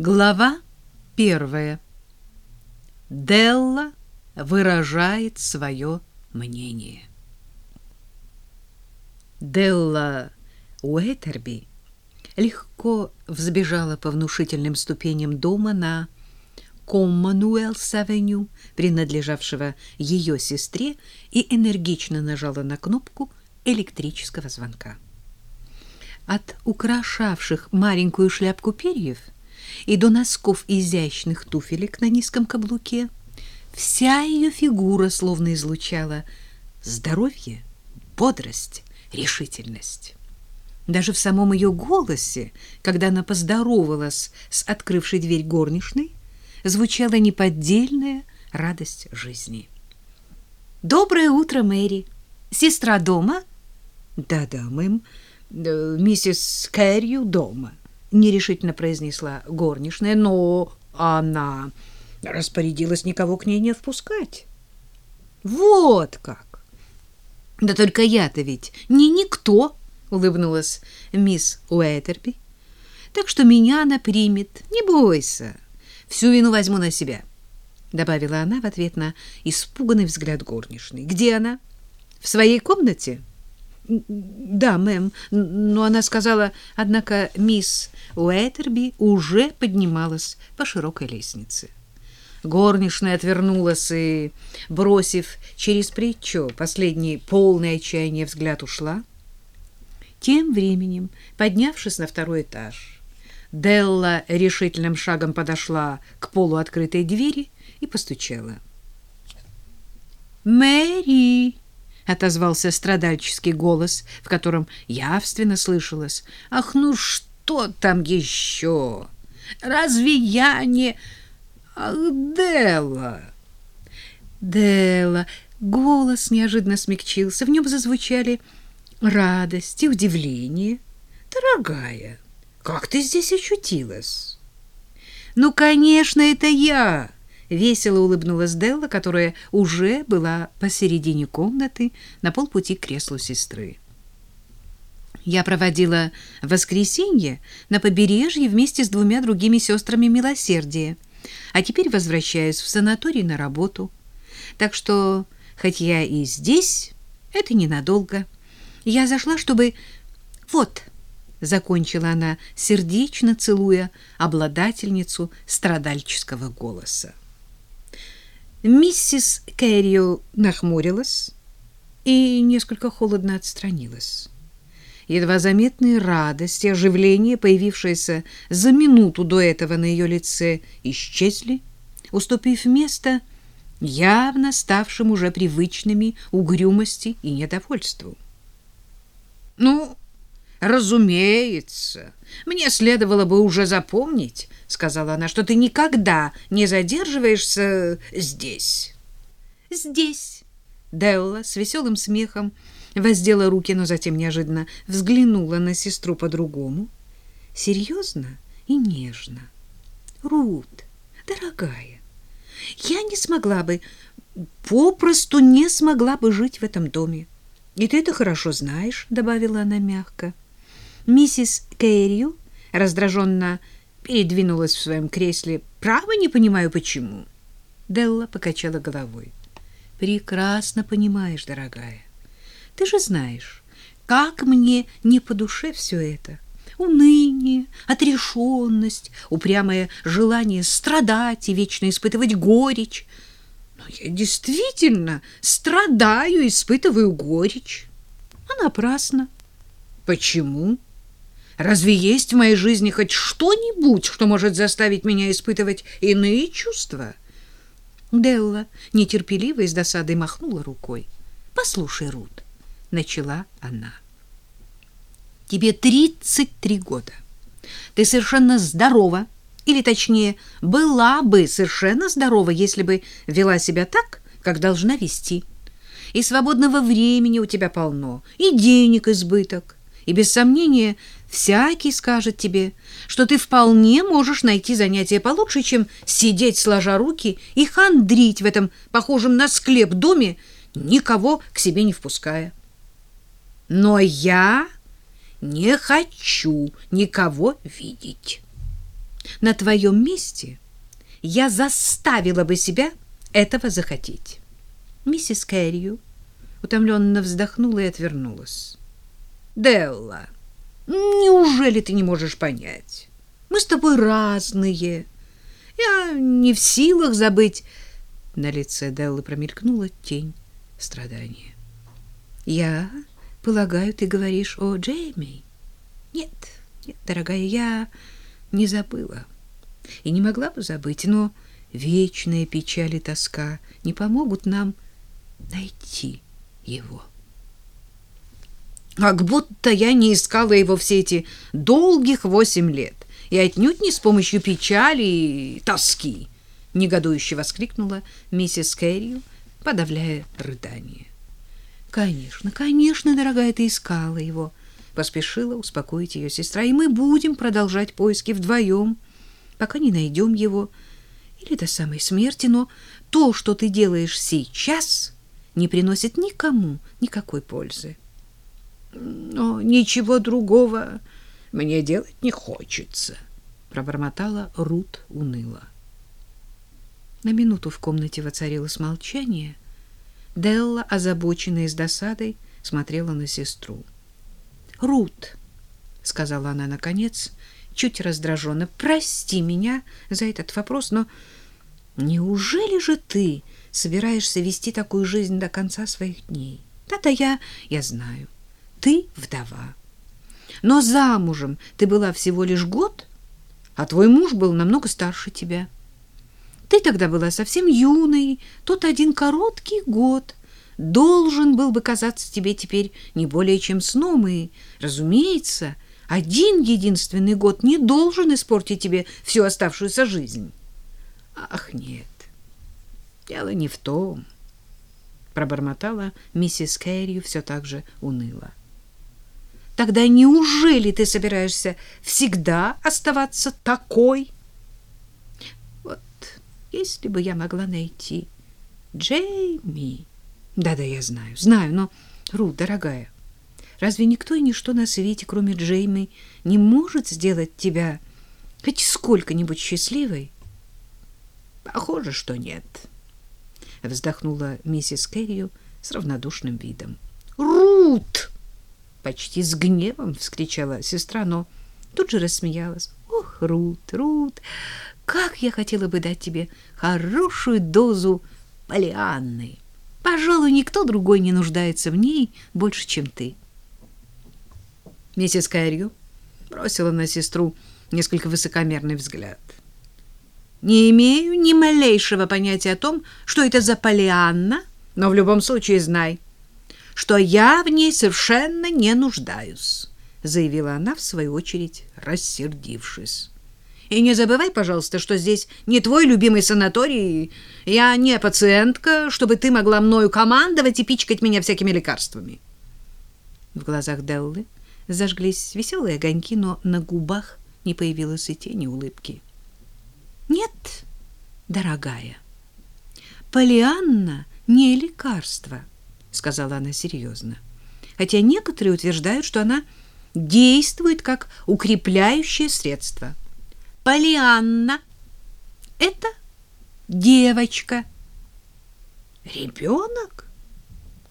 Глава первая. Делла выражает свое мнение. Делла Уэтерби легко взбежала по внушительным ступеням дома на Коммануэлс-авеню, принадлежавшего ее сестре, и энергично нажала на кнопку электрического звонка. От украшавших маленькую шляпку перьев – и до носков изящных туфелек на низком каблуке. Вся ее фигура словно излучала здоровье, бодрость, решительность. Даже в самом ее голосе, когда она поздоровалась с открывшей дверь горничной, звучала неподдельная радость жизни. «Доброе утро, Мэри! Сестра дома?» «Да-да, мэм, э, миссис Кэррию дома» нерешительно произнесла горничная, но она распорядилась никого к ней не впускать. Вот как. Да только я-то ведь не никто, улыбнулась мисс Уэтерби. Так что меня она примет, не бойся. Всю вину возьму на себя, добавила она в ответ на испуганный взгляд горничной. Где она? В своей комнате? Да, мэм, но она сказала, однако мисс Уэтерби уже поднималась по широкой лестнице. Горничная отвернулась и, бросив через плечо последний полный отчаяния взгляд, ушла. Тем временем, поднявшись на второй этаж, Делла решительным шагом подошла к полуоткрытой двери и постучала. «Мэри!» Отозвался страдальческий голос, в котором явственно слышалось: "Ах, ну что там еще? Разве я не Ах, Делла?" Делла, голос неожиданно смягчился, в нем зазвучали радость и удивление. "Дорогая, как ты здесь очутилась?" "Ну, конечно, это я." Весело улыбнулась Делла, которая уже была посередине комнаты, на полпути к креслу сестры. Я проводила воскресенье на побережье вместе с двумя другими сестрами милосердия, а теперь возвращаюсь в санаторий на работу. Так что, хоть я и здесь, это ненадолго. Я зашла, чтобы... Вот, закончила она, сердечно целуя обладательницу страдальческого голоса. Миссис Кэррио нахмурилась и несколько холодно отстранилась. Едва заметные радость и оживление, появившиеся за минуту до этого на ее лице, исчезли, уступив место явно ставшим уже привычными угрюмости и недовольству. «Ну, разумеется, мне следовало бы уже запомнить, сказала она, что ты никогда не задерживаешься здесь. Здесь. Делла с веселым смехом воздела руки, но затем неожиданно взглянула на сестру по-другому, серьезно и нежно. Рут, дорогая, я не смогла бы, попросту не смогла бы жить в этом доме. И ты это хорошо знаешь, добавила она мягко. Миссис Кэррил раздраженно передвинулась в своем кресле. Право не понимаю, почему. Делла покачала головой. Прекрасно понимаешь, дорогая. Ты же знаешь, как мне не по душе все это. Уныние, отрешенность, упрямое желание страдать и вечно испытывать горечь. Но я действительно страдаю, испытываю горечь. А напрасно. Почему? Разве есть в моей жизни хоть что-нибудь, что может заставить меня испытывать иные чувства? Делла нетерпеливо и с досадой махнула рукой. Послушай, Рут, начала она. Тебе 33 года. Ты совершенно здорова, или точнее, была бы совершенно здорова, если бы вела себя так, как должна вести. И свободного времени у тебя полно, и денег избыток. И без сомнения, всякий скажет тебе, что ты вполне можешь найти занятие получше, чем сидеть сложа руки и хандрить в этом похожем на склеп доме, никого к себе не впуская. Но я не хочу никого видеть. На твоем месте я заставила бы себя этого захотеть. Миссис Кэррию утомленно вздохнула и отвернулась. Делла, неужели ты не можешь понять? Мы с тобой разные. Я не в силах забыть. На лице Деллы промелькнула тень страдания. Я полагаю, ты говоришь о Джейми? Нет, нет, дорогая, я не забыла и не могла бы забыть, но вечная печаль и тоска не помогут нам найти его. Как будто я не искала его все эти долгих восемь лет, и отнюдь не с помощью печали и тоски, — негодующе воскликнула миссис Кэррил, подавляя рыдание. — Конечно, конечно, дорогая, ты искала его, — поспешила успокоить ее сестра, — и мы будем продолжать поиски вдвоем, пока не найдем его, или до самой смерти, но то, что ты делаешь сейчас, не приносит никому никакой пользы. — Но ничего другого мне делать не хочется, — пробормотала Рут уныло. На минуту в комнате воцарилось молчание. Делла, озабоченная с досадой, смотрела на сестру. — Рут, — сказала она наконец, чуть раздраженно, — прости меня за этот вопрос, но неужели же ты собираешься вести такую жизнь до конца своих дней? Да-да, я, я знаю. Ты вдова. Но замужем ты была всего лишь год, а твой муж был намного старше тебя. Ты тогда была совсем юной, тот один короткий год должен был бы казаться тебе теперь не более чем сном, и, разумеется, один единственный год не должен испортить тебе всю оставшуюся жизнь. Ах, нет, дело не в том, пробормотала миссис Кэрри все так же уныло. Тогда неужели ты собираешься всегда оставаться такой? Вот если бы я могла найти Джейми. Да-да, я знаю, знаю, но, Ру, дорогая, разве никто и ничто на свете, кроме Джейми, не может сделать тебя хоть сколько-нибудь счастливой? Похоже, что нет. Вздохнула миссис Кэррио с равнодушным видом. Рут! Почти с гневом вскричала сестра, но тут же рассмеялась. Ох, Рут, Рут, как я хотела бы дать тебе хорошую дозу Полианны. Пожалуй, никто другой не нуждается в ней больше, чем ты. Миссис Кэррю бросила на сестру несколько высокомерный взгляд. Не имею ни малейшего понятия о том, что это за Полианна, но в любом случае знай, что я в ней совершенно не нуждаюсь, заявила она в свою очередь, рассердившись. И не забывай, пожалуйста, что здесь не твой любимый санаторий. Я не пациентка, чтобы ты могла мною командовать и пичкать меня всякими лекарствами. В глазах Деллы зажглись веселые огоньки, но на губах не появилось и тени улыбки. Нет, дорогая, Полианна не лекарство сказала она серьезно. Хотя некоторые утверждают, что она действует как укрепляющее средство. Полианна — это девочка. Ребенок?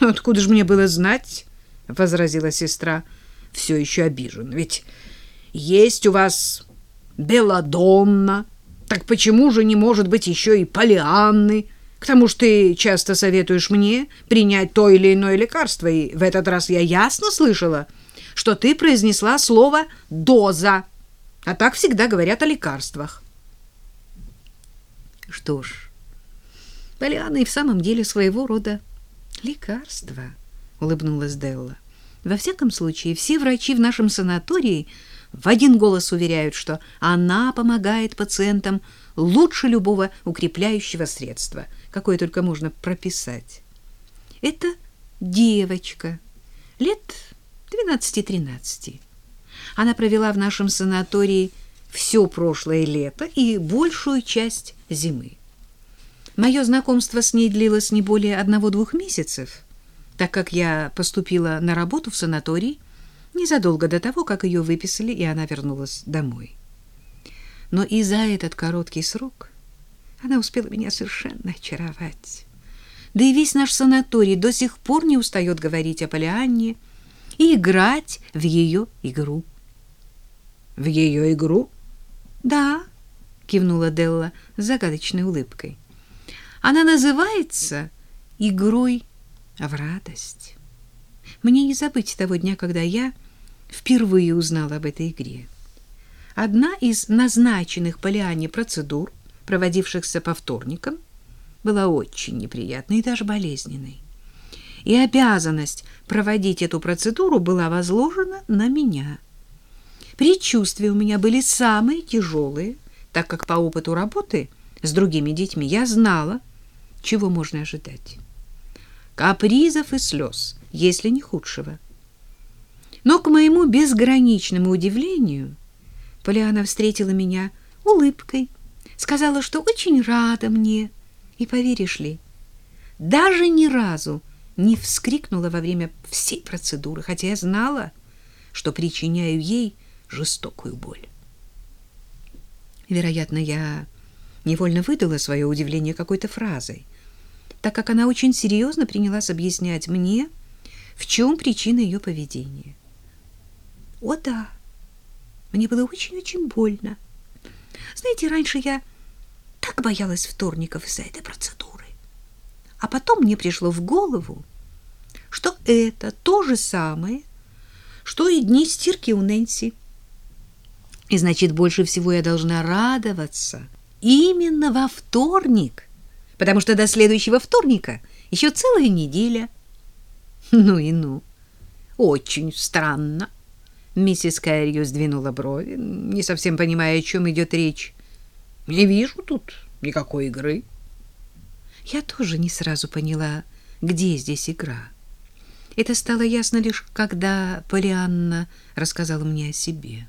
Откуда же мне было знать? — возразила сестра, все еще обижена. Ведь есть у вас Беладонна, так почему же не может быть еще и Полианны? — к тому же ты часто советуешь мне принять то или иное лекарство, и в этот раз я ясно слышала, что ты произнесла слово «доза», а так всегда говорят о лекарствах. Что ж, Полиана и в самом деле своего рода лекарство, улыбнулась Делла. Во всяком случае, все врачи в нашем санатории в один голос уверяют, что она помогает пациентам лучше любого укрепляющего средства, какое только можно прописать. Это девочка, лет 12-13. Она провела в нашем санатории все прошлое лето и большую часть зимы. Мое знакомство с ней длилось не более одного-двух месяцев, так как я поступила на работу в санаторий незадолго до того, как ее выписали, и она вернулась домой. Но и за этот короткий срок она успела меня совершенно очаровать. Да и весь наш санаторий до сих пор не устает говорить о Полианне и играть в ее игру. В ее игру? Да, кивнула Делла с загадочной улыбкой. Она называется игрой в радость. Мне не забыть того дня, когда я впервые узнала об этой игре. Одна из назначенных Полиане процедур, проводившихся по вторникам, была очень неприятной и даже болезненной. И обязанность проводить эту процедуру была возложена на меня. Предчувствия у меня были самые тяжелые, так как по опыту работы с другими детьми я знала, чего можно ожидать. Капризов и слез, если не худшего. Но к моему безграничному удивлению Полиана встретила меня улыбкой, сказала, что очень рада мне, и, поверишь ли, даже ни разу не вскрикнула во время всей процедуры, хотя я знала, что причиняю ей жестокую боль. Вероятно, я невольно выдала свое удивление какой-то фразой, так как она очень серьезно принялась объяснять мне, в чем причина ее поведения. О да, мне было очень-очень больно. Знаете, раньше я так боялась вторников из-за этой процедуры. А потом мне пришло в голову, что это то же самое, что и дни стирки у Нэнси. И значит, больше всего я должна радоваться именно во вторник, потому что до следующего вторника еще целая неделя. Ну и ну. Очень странно. Миссис Кэррио сдвинула брови, не совсем понимая, о чем идет речь. Не вижу тут никакой игры. Я тоже не сразу поняла, где здесь игра. Это стало ясно лишь, когда Полианна рассказала мне о себе.